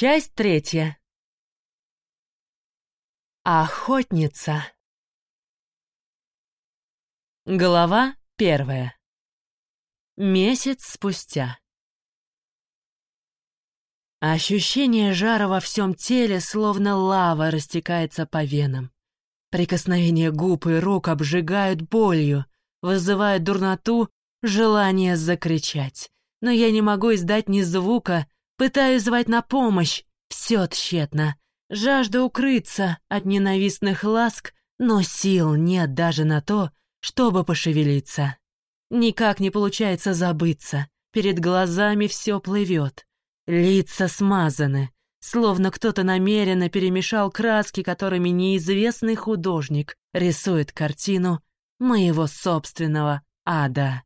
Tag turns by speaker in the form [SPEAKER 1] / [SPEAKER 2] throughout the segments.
[SPEAKER 1] Часть третья. Охотница. Глава первая. Месяц спустя. Ощущение жара во всем теле, словно лава, растекается по венам. Прикосновения губ и рук обжигают болью, вызывают дурноту, желание закричать. Но я не могу издать ни звука, пытаюсь звать на помощь, все тщетно. Жажда укрыться от ненавистных ласк, но сил нет даже на то, чтобы пошевелиться. Никак не получается забыться, перед глазами все плывет. Лица смазаны, словно кто-то намеренно перемешал краски, которыми неизвестный художник рисует картину моего собственного ада.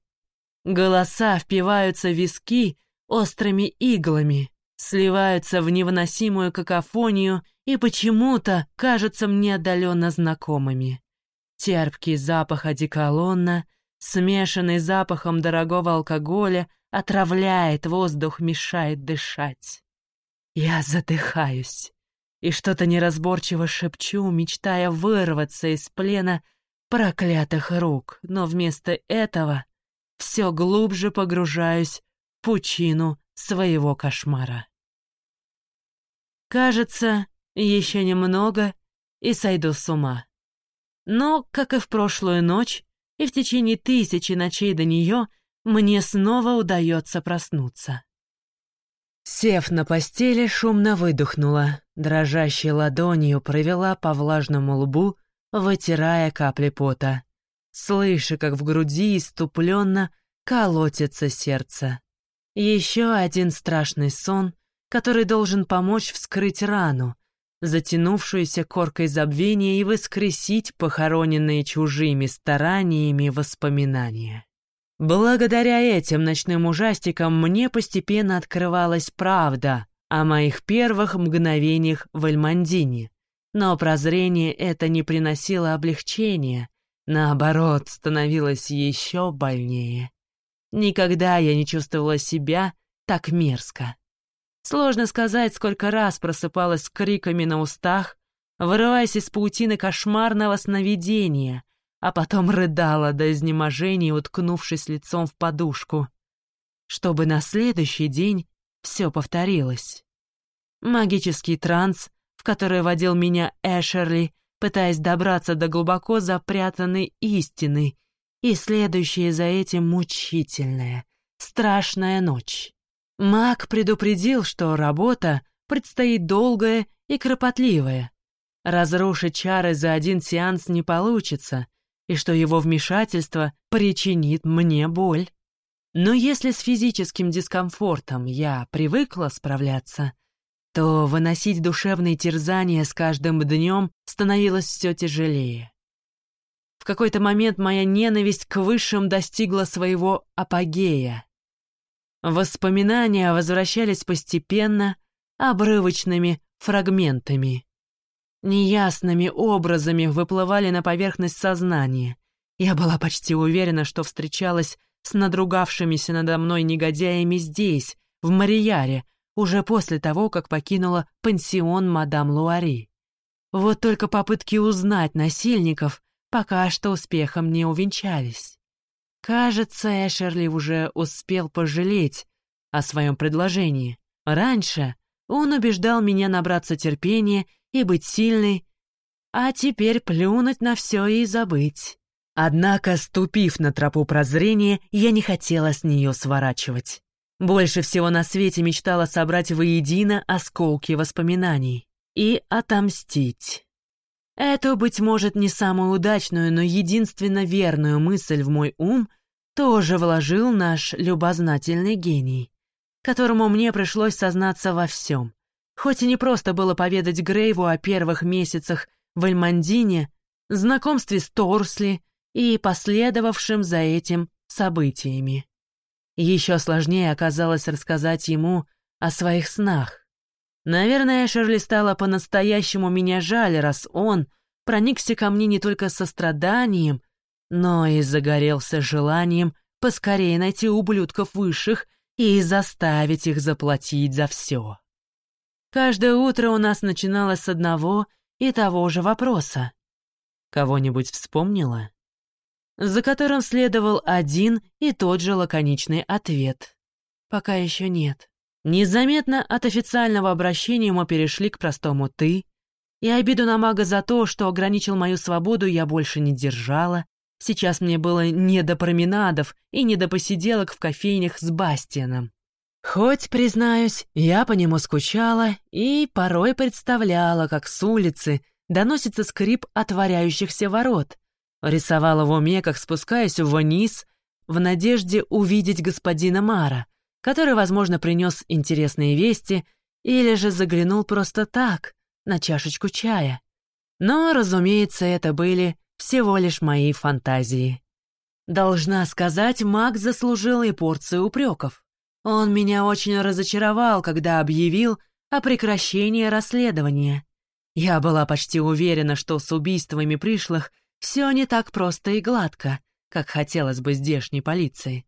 [SPEAKER 1] Голоса впиваются в виски острыми иглами, сливаются в невыносимую какофонию и почему-то кажутся мне отдаленно знакомыми. Терпкий запах одеколона, смешанный с запахом дорогого алкоголя, отравляет воздух, мешает дышать. Я задыхаюсь и что-то неразборчиво шепчу, мечтая вырваться из плена проклятых рук, но вместо этого все глубже погружаюсь пучину своего кошмара. Кажется, еще немного и сойду с ума. Но, как и в прошлую ночь, и в течение тысячи ночей до нее, мне снова удается проснуться. Сев на постели, шумно выдохнула, дрожащей ладонью провела по влажному лбу, вытирая капли пота, слыша, как в груди иступленно колотится сердце. Еще один страшный сон, который должен помочь вскрыть рану, затянувшуюся коркой забвения и воскресить похороненные чужими стараниями воспоминания. Благодаря этим ночным ужастикам мне постепенно открывалась правда о моих первых мгновениях в Эльмандине, но прозрение это не приносило облегчения, наоборот, становилось еще больнее. Никогда я не чувствовала себя так мерзко. Сложно сказать, сколько раз просыпалась с криками на устах, вырываясь из паутины кошмарного сновидения, а потом рыдала до изнеможения, уткнувшись лицом в подушку, чтобы на следующий день все повторилось. Магический транс, в который водил меня Эшерли, пытаясь добраться до глубоко запрятанной истины, и следующая за этим мучительная, страшная ночь. Маг предупредил, что работа предстоит долгая и кропотливая. Разрушить чары за один сеанс не получится, и что его вмешательство причинит мне боль. Но если с физическим дискомфортом я привыкла справляться, то выносить душевные терзания с каждым днем становилось все тяжелее. В какой-то момент моя ненависть к высшим достигла своего апогея. Воспоминания возвращались постепенно, обрывочными фрагментами. Неясными образами выплывали на поверхность сознания. Я была почти уверена, что встречалась с надругавшимися надо мной негодяями здесь, в Марияре, уже после того, как покинула пансион мадам Луари. Вот только попытки узнать насильников пока что успехом не увенчались. Кажется, Эшерли уже успел пожалеть о своем предложении. Раньше он убеждал меня набраться терпения и быть сильной, а теперь плюнуть на все и забыть. Однако, ступив на тропу прозрения, я не хотела с нее сворачивать. Больше всего на свете мечтала собрать воедино осколки воспоминаний и отомстить. Эту, быть может, не самую удачную, но единственно верную мысль в мой ум тоже вложил наш любознательный гений, которому мне пришлось сознаться во всем. Хоть и не просто было поведать Грейву о первых месяцах в Эльмандине, знакомстве с Торсли и последовавшим за этим событиями. Еще сложнее оказалось рассказать ему о своих снах. Наверное, Шерли стало по-настоящему меня жаль, раз он проникся ко мне не только состраданием, но и загорелся желанием поскорее найти ублюдков высших и заставить их заплатить за все. Каждое утро у нас начиналось с одного и того же вопроса. Кого-нибудь вспомнила? За которым следовал один и тот же лаконичный ответ. Пока еще нет. Незаметно от официального обращения мы перешли к простому «ты», и обиду на мага за то, что ограничил мою свободу, я больше не держала. Сейчас мне было не до променадов и не до посиделок в кофейнях с Бастианом. Хоть, признаюсь, я по нему скучала и порой представляла, как с улицы доносится скрип отворяющихся ворот. Рисовала в уме, как спускаюсь вниз, в надежде увидеть господина Мара, который, возможно, принес интересные вести или же заглянул просто так, на чашечку чая. Но, разумеется, это были всего лишь мои фантазии. Должна сказать, маг заслужил и порцию упреков. Он меня очень разочаровал, когда объявил о прекращении расследования. Я была почти уверена, что с убийствами пришлых все не так просто и гладко, как хотелось бы здешней полиции.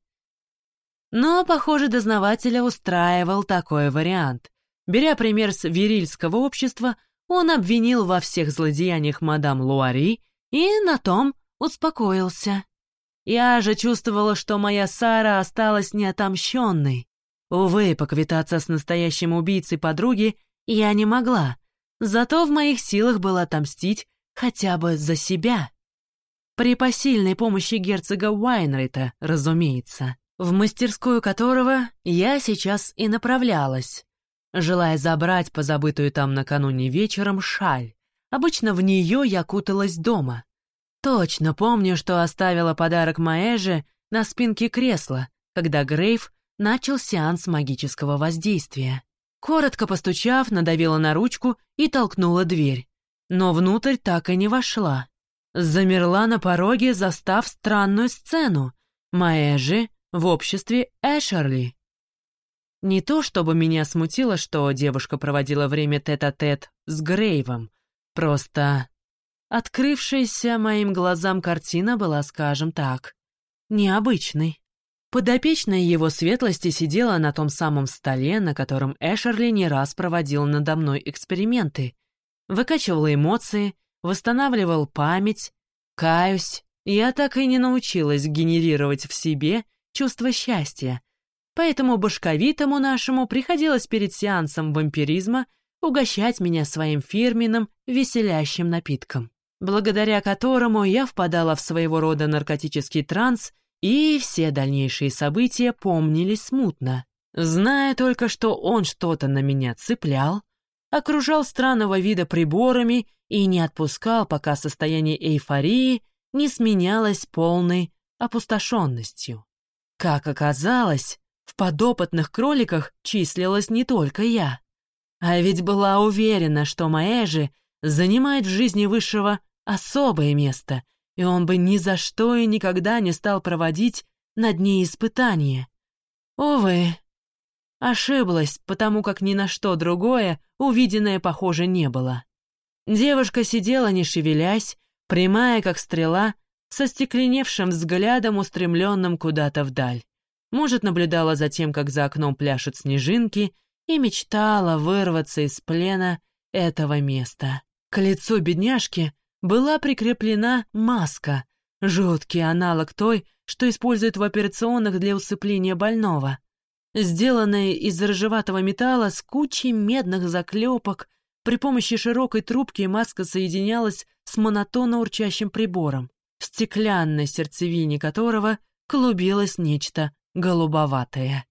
[SPEAKER 1] Но, похоже, дознавателя устраивал такой вариант. Беря пример с верильского общества, он обвинил во всех злодеяниях мадам Луари и на том успокоился. Я же чувствовала, что моя Сара осталась неотомщенной. Увы, поквитаться с настоящим убийцей подруги я не могла, зато в моих силах было отомстить хотя бы за себя. При посильной помощи герцога Уайнрейта, разумеется, в мастерскую которого я сейчас и направлялась, желая забрать позабытую там накануне вечером шаль. Обычно в нее я куталась дома. Точно помню, что оставила подарок Маэже на спинке кресла, когда Грейв начал сеанс магического воздействия. Коротко постучав, надавила на ручку и толкнула дверь. Но внутрь так и не вошла. Замерла на пороге, застав странную сцену. Маэжи в обществе Эшерли. Не то чтобы меня смутило, что девушка проводила время тет-а-тет -тет с Грейвом, просто Открывшаяся моим глазам картина была, скажем так, необычной. Подопечная его светлости сидела на том самом столе, на котором Эшерли не раз проводил надо мной эксперименты. Выкачивала эмоции, восстанавливал память. Каюсь, я так и не научилась генерировать в себе чувство счастья. Поэтому башковитому нашему приходилось перед сеансом вампиризма угощать меня своим фирменным веселящим напитком благодаря которому я впадала в своего рода наркотический транс, и все дальнейшие события помнились смутно. Зная только, что он что-то на меня цеплял, окружал странного вида приборами и не отпускал, пока состояние эйфории не сменялось полной опустошенностью. Как оказалось, в подопытных кроликах числилась не только я. А ведь была уверена, что Маэжи занимает в жизни высшего особое место, и он бы ни за что и никогда не стал проводить над ней испытания. Увы, ошиблась, потому как ни на что другое увиденное похоже не было. Девушка сидела, не шевелясь, прямая, как стрела, со стекленевшим взглядом, устремленным куда-то вдаль. Может, наблюдала за тем, как за окном пляшут снежинки, и мечтала вырваться из плена этого места. К лицу бедняжки была прикреплена маска, жуткий аналог той, что используют в операционных для усыпления больного. Сделанная из рыжеватого металла с кучей медных заклепок, при помощи широкой трубки маска соединялась с монотонно урчащим прибором, в стеклянной сердцевине которого клубилось нечто голубоватое.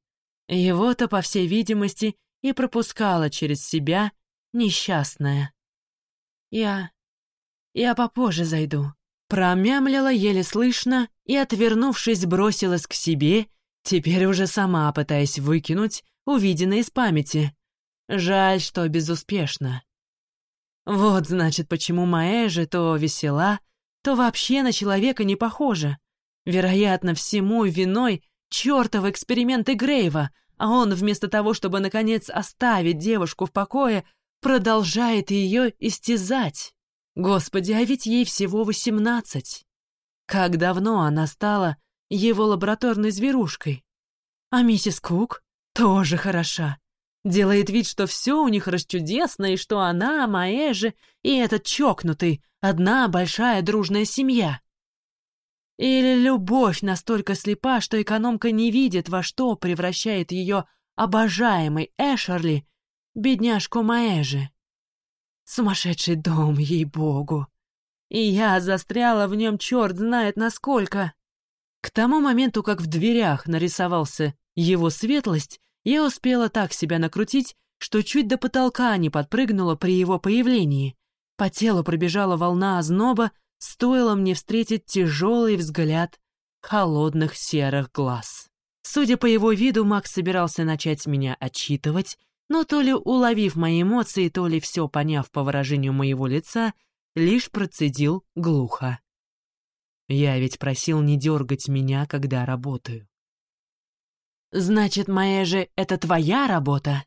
[SPEAKER 1] Его-то, по всей видимости, и пропускала через себя несчастная. Я я попозже зайду». Промямлила еле слышно и, отвернувшись, бросилась к себе, теперь уже сама пытаясь выкинуть увиденное из памяти. Жаль, что безуспешно. Вот, значит, почему Маэжи то весела, то вообще на человека не похожа. Вероятно, всему виной чертовы эксперименты Грейва, а он вместо того, чтобы, наконец, оставить девушку в покое, продолжает ее истязать. Господи, а ведь ей всего восемнадцать. Как давно она стала его лабораторной зверушкой. А миссис Кук тоже хороша. Делает вид, что все у них расчудесно, и что она, Маэжи и этот чокнутый — одна большая дружная семья. Или любовь настолько слепа, что экономка не видит, во что превращает ее обожаемый Эшерли, бедняжку Маэжи. Сумасшедший дом, ей-богу. И я застряла в нем черт знает насколько. К тому моменту, как в дверях нарисовался его светлость, я успела так себя накрутить, что чуть до потолка не подпрыгнула при его появлении. По телу пробежала волна озноба, стоило мне встретить тяжелый взгляд холодных серых глаз. Судя по его виду, Макс собирался начать меня отчитывать, но то ли уловив мои эмоции, то ли все поняв по выражению моего лица, лишь процедил глухо. Я ведь просил не дергать меня, когда работаю. Значит, моя же — это твоя работа?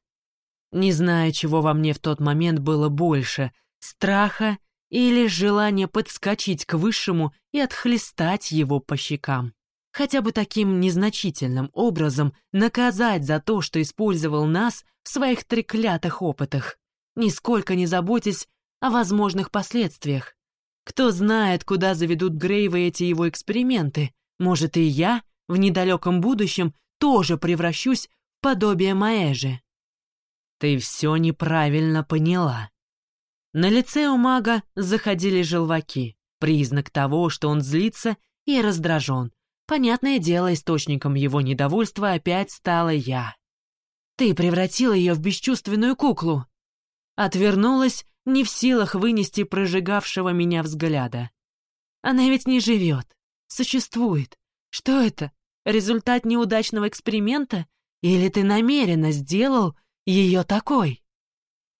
[SPEAKER 1] Не знаю, чего во мне в тот момент было больше — страха или желание подскочить к высшему и отхлестать его по щекам. Хотя бы таким незначительным образом наказать за то, что использовал нас в своих треклятых опытах, нисколько не заботясь о возможных последствиях. Кто знает, куда заведут Грейвы эти его эксперименты. Может, и я в недалеком будущем тоже превращусь в подобие Маэжи. Ты все неправильно поняла. На лице у мага заходили желваки, признак того, что он злится и раздражен. Понятное дело, источником его недовольства опять стала я. Ты превратила ее в бесчувственную куклу. Отвернулась, не в силах вынести прожигавшего меня взгляда. Она ведь не живет, существует. Что это? Результат неудачного эксперимента? Или ты намеренно сделал ее такой?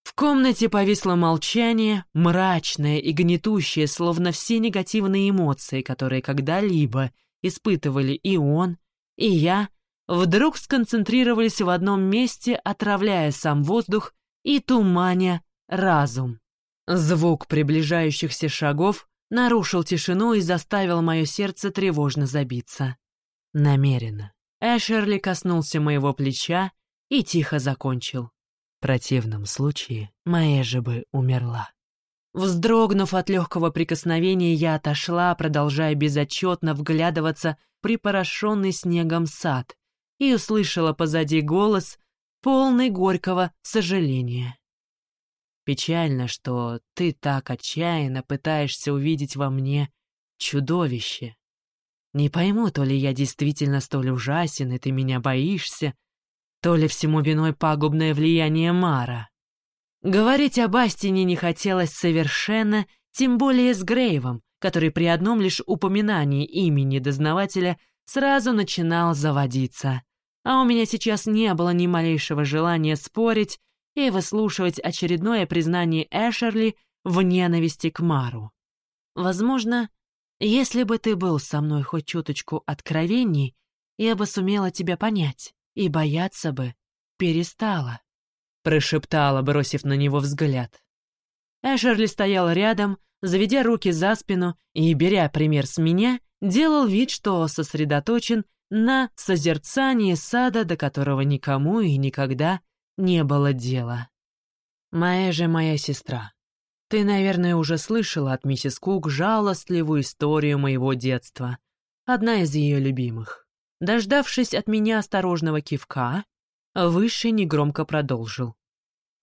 [SPEAKER 1] В комнате повисло молчание, мрачное и гнетущее, словно все негативные эмоции, которые когда-либо испытывали и он, и я, вдруг сконцентрировались в одном месте, отравляя сам воздух и туманя разум. Звук приближающихся шагов нарушил тишину и заставил мое сердце тревожно забиться. Намеренно. Эшерли коснулся моего плеча и тихо закончил. В противном случае моя же бы умерла. Вздрогнув от легкого прикосновения, я отошла, продолжая безотчетно вглядываться в припорошенный снегом сад, и услышала позади голос, полный горького сожаления. Печально, что ты так отчаянно пытаешься увидеть во мне чудовище. Не пойму, то ли я действительно столь ужасен, и ты меня боишься, то ли всему виной пагубное влияние Мара. Говорить об Астине не хотелось совершенно, тем более с Грейвом, который при одном лишь упоминании имени дознавателя сразу начинал заводиться. А у меня сейчас не было ни малейшего желания спорить и выслушивать очередное признание Эшерли в ненависти к Мару. Возможно, если бы ты был со мной хоть чуточку откровенней, я бы сумела тебя понять и бояться бы перестала», — прошептала, бросив на него взгляд. Эшерли стоял рядом, заведя руки за спину и, беря пример с меня, делал вид, что сосредоточен на созерцании сада, до которого никому и никогда не было дела. «Моя же моя сестра», ты, наверное, уже слышала от миссис Кук жалостливую историю моего детства. Одна из ее любимых. Дождавшись от меня осторожного кивка, Высший негромко продолжил.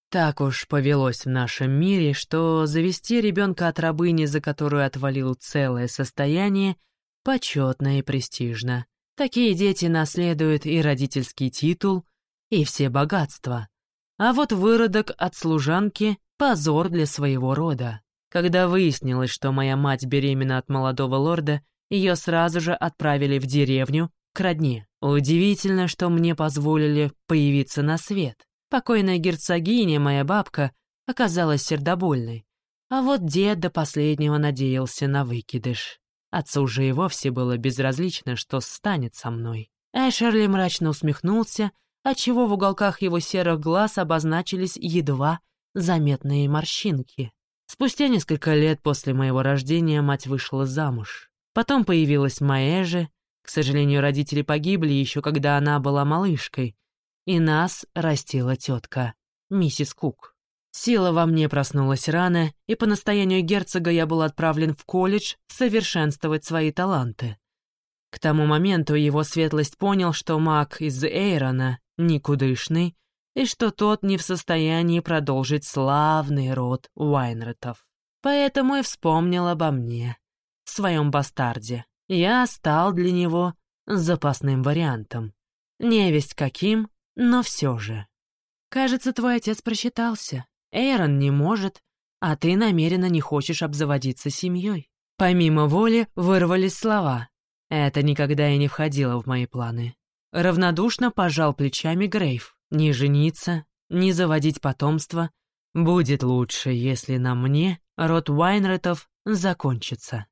[SPEAKER 1] Так уж повелось в нашем мире, что завести ребенка от рабыни, за которую отвалил целое состояние, почетно и престижно. Такие дети наследуют и родительский титул, и все богатства. А вот выродок от служанки Позор для своего рода. Когда выяснилось, что моя мать беременна от молодого лорда, ее сразу же отправили в деревню, к родне. Удивительно, что мне позволили появиться на свет. Покойная герцогиня, моя бабка, оказалась сердобольной. А вот дед до последнего надеялся на выкидыш. Отцу же и вовсе было безразлично, что станет со мной. Эшерли мрачно усмехнулся, отчего в уголках его серых глаз обозначились едва заметные морщинки. Спустя несколько лет после моего рождения мать вышла замуж. Потом появилась Маэжи. К сожалению, родители погибли еще когда она была малышкой. и нас растила тетка, миссис Кук. Сила во мне проснулась рано, и по настоянию герцога я был отправлен в колледж совершенствовать свои таланты. К тому моменту его светлость понял, что маг из Эйрона никудышный, и что тот не в состоянии продолжить славный род Уайнретов. Поэтому и вспомнил обо мне, своем бастарде. Я стал для него запасным вариантом. Невесть каким, но все же. Кажется, твой отец просчитался. Эйрон не может, а ты намеренно не хочешь обзаводиться семьей. Помимо воли вырвались слова, это никогда и не входило в мои планы. Равнодушно пожал плечами Грейв. Не жениться, не заводить потомство. Будет лучше, если на мне род Уайнретов закончится.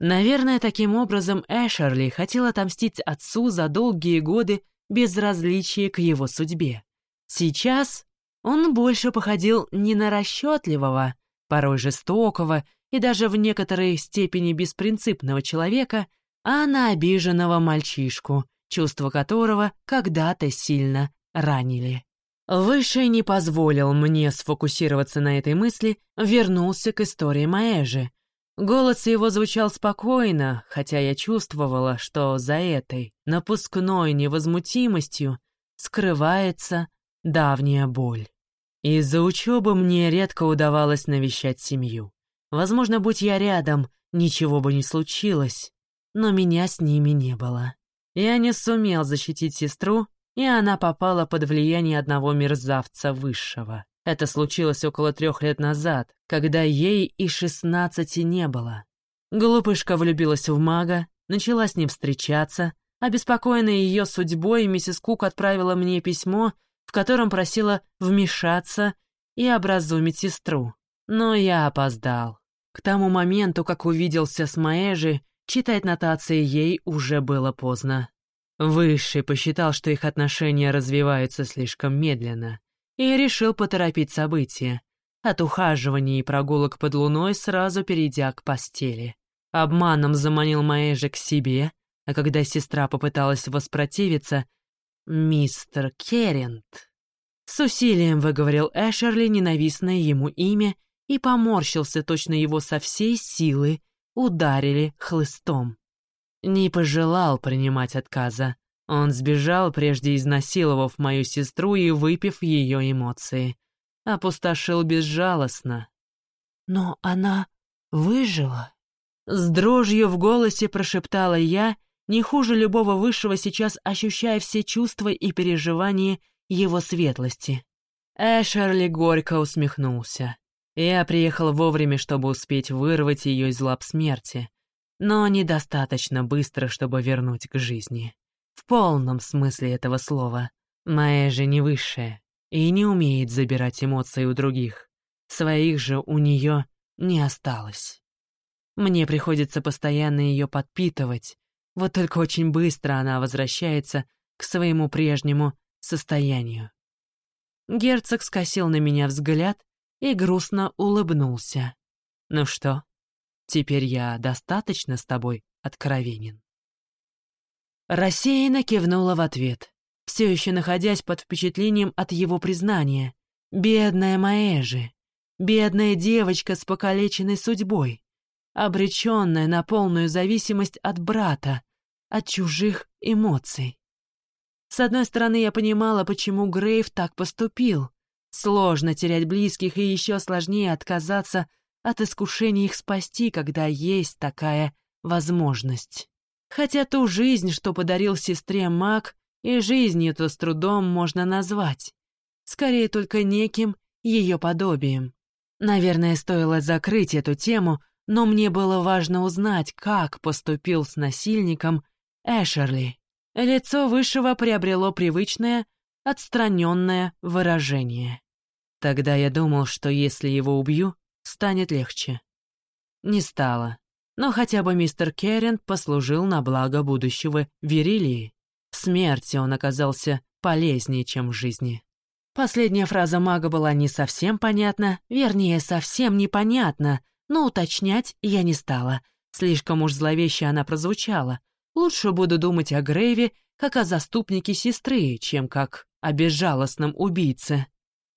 [SPEAKER 1] Наверное, таким образом Эшерли хотел отомстить отцу за долгие годы безразличия к его судьбе. Сейчас он больше походил не на расчетливого, порой жестокого и даже в некоторой степени беспринципного человека, а на обиженного мальчишку, чувство которого когда-то сильно ранили. Высший не позволил мне сфокусироваться на этой мысли, вернулся к истории Маэжи. Голос его звучал спокойно, хотя я чувствовала, что за этой напускной невозмутимостью скрывается давняя боль. Из-за учебы мне редко удавалось навещать семью. Возможно, будь я рядом, ничего бы не случилось но меня с ними не было. Я не сумел защитить сестру, и она попала под влияние одного мерзавца высшего. Это случилось около трех лет назад, когда ей и шестнадцати не было. Глупышка влюбилась в мага, начала с ним встречаться. Обеспокоенная ее судьбой, миссис Кук отправила мне письмо, в котором просила вмешаться и образумить сестру. Но я опоздал. К тому моменту, как увиделся с Маэжи, Читать нотации ей уже было поздно. Высший посчитал, что их отношения развиваются слишком медленно, и решил поторопить события, от ухаживаний и прогулок под луной сразу перейдя к постели. Обманом заманил Маэжа к себе, а когда сестра попыталась воспротивиться, «Мистер Керент». С усилием выговорил Эшерли ненавистное ему имя и поморщился точно его со всей силы ударили хлыстом. Не пожелал принимать отказа. Он сбежал, прежде изнасиловав мою сестру и выпив ее эмоции. Опустошил безжалостно. «Но она выжила?» С дрожью в голосе прошептала я, не хуже любого высшего сейчас ощущая все чувства и переживания его светлости. Эшерли горько усмехнулся. Я приехал вовремя, чтобы успеть вырвать ее из лап смерти, но недостаточно быстро, чтобы вернуть к жизни. В полном смысле этого слова. Моя же не высшая и не умеет забирать эмоции у других. Своих же у нее не осталось. Мне приходится постоянно ее подпитывать, вот только очень быстро она возвращается к своему прежнему состоянию. Герцог скосил на меня взгляд, и грустно улыбнулся. «Ну что, теперь я достаточно с тобой откровенен?» Рассеянно кивнула в ответ, все еще находясь под впечатлением от его признания. «Бедная Маэжи, бедная девочка с покалеченной судьбой, обреченная на полную зависимость от брата, от чужих эмоций. С одной стороны, я понимала, почему Грейв так поступил. Сложно терять близких и еще сложнее отказаться от искушения их спасти, когда есть такая возможность. Хотя ту жизнь, что подарил сестре маг, и жизнью-то с трудом можно назвать. Скорее только неким ее подобием. Наверное, стоило закрыть эту тему, но мне было важно узнать, как поступил с насильником Эшерли. Лицо Высшего приобрело привычное, отстраненное выражение. Тогда я думал, что если его убью, станет легче. Не стало. Но хотя бы мистер Керрент послужил на благо будущего Верилии. В смерти он оказался полезнее, чем в жизни. Последняя фраза мага была не совсем понятна, вернее, совсем непонятна, но уточнять я не стала. Слишком уж зловеще она прозвучала. Лучше буду думать о Грейве как о заступнике сестры, чем как о безжалостном убийце.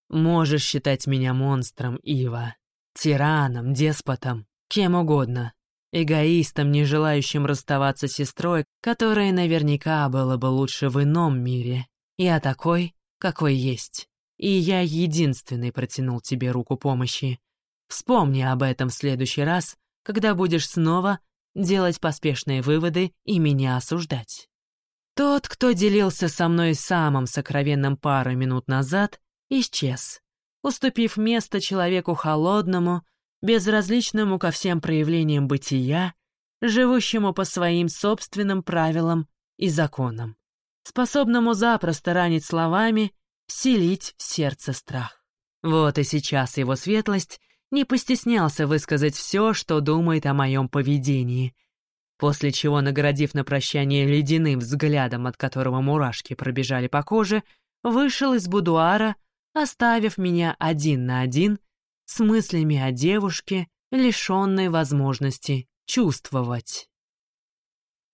[SPEAKER 1] Можешь считать меня монстром, Ива, тираном, деспотом, кем угодно, эгоистом, не желающим расставаться с сестрой, которая наверняка было бы лучше в ином мире. Я такой, какой есть. И я единственный протянул тебе руку помощи. Вспомни об этом в следующий раз, когда будешь снова делать поспешные выводы и меня осуждать. Тот, кто делился со мной самым сокровенным пару минут назад, исчез, уступив место человеку холодному, безразличному ко всем проявлениям бытия, живущему по своим собственным правилам и законам, способному запросто ранить словами, вселить в сердце страх. Вот и сейчас его светлость не постеснялся высказать все, что думает о моем поведении, после чего, наградив на прощание ледяным взглядом, от которого мурашки пробежали по коже, вышел из будуара, оставив меня один на один с мыслями о девушке, лишенной возможности чувствовать.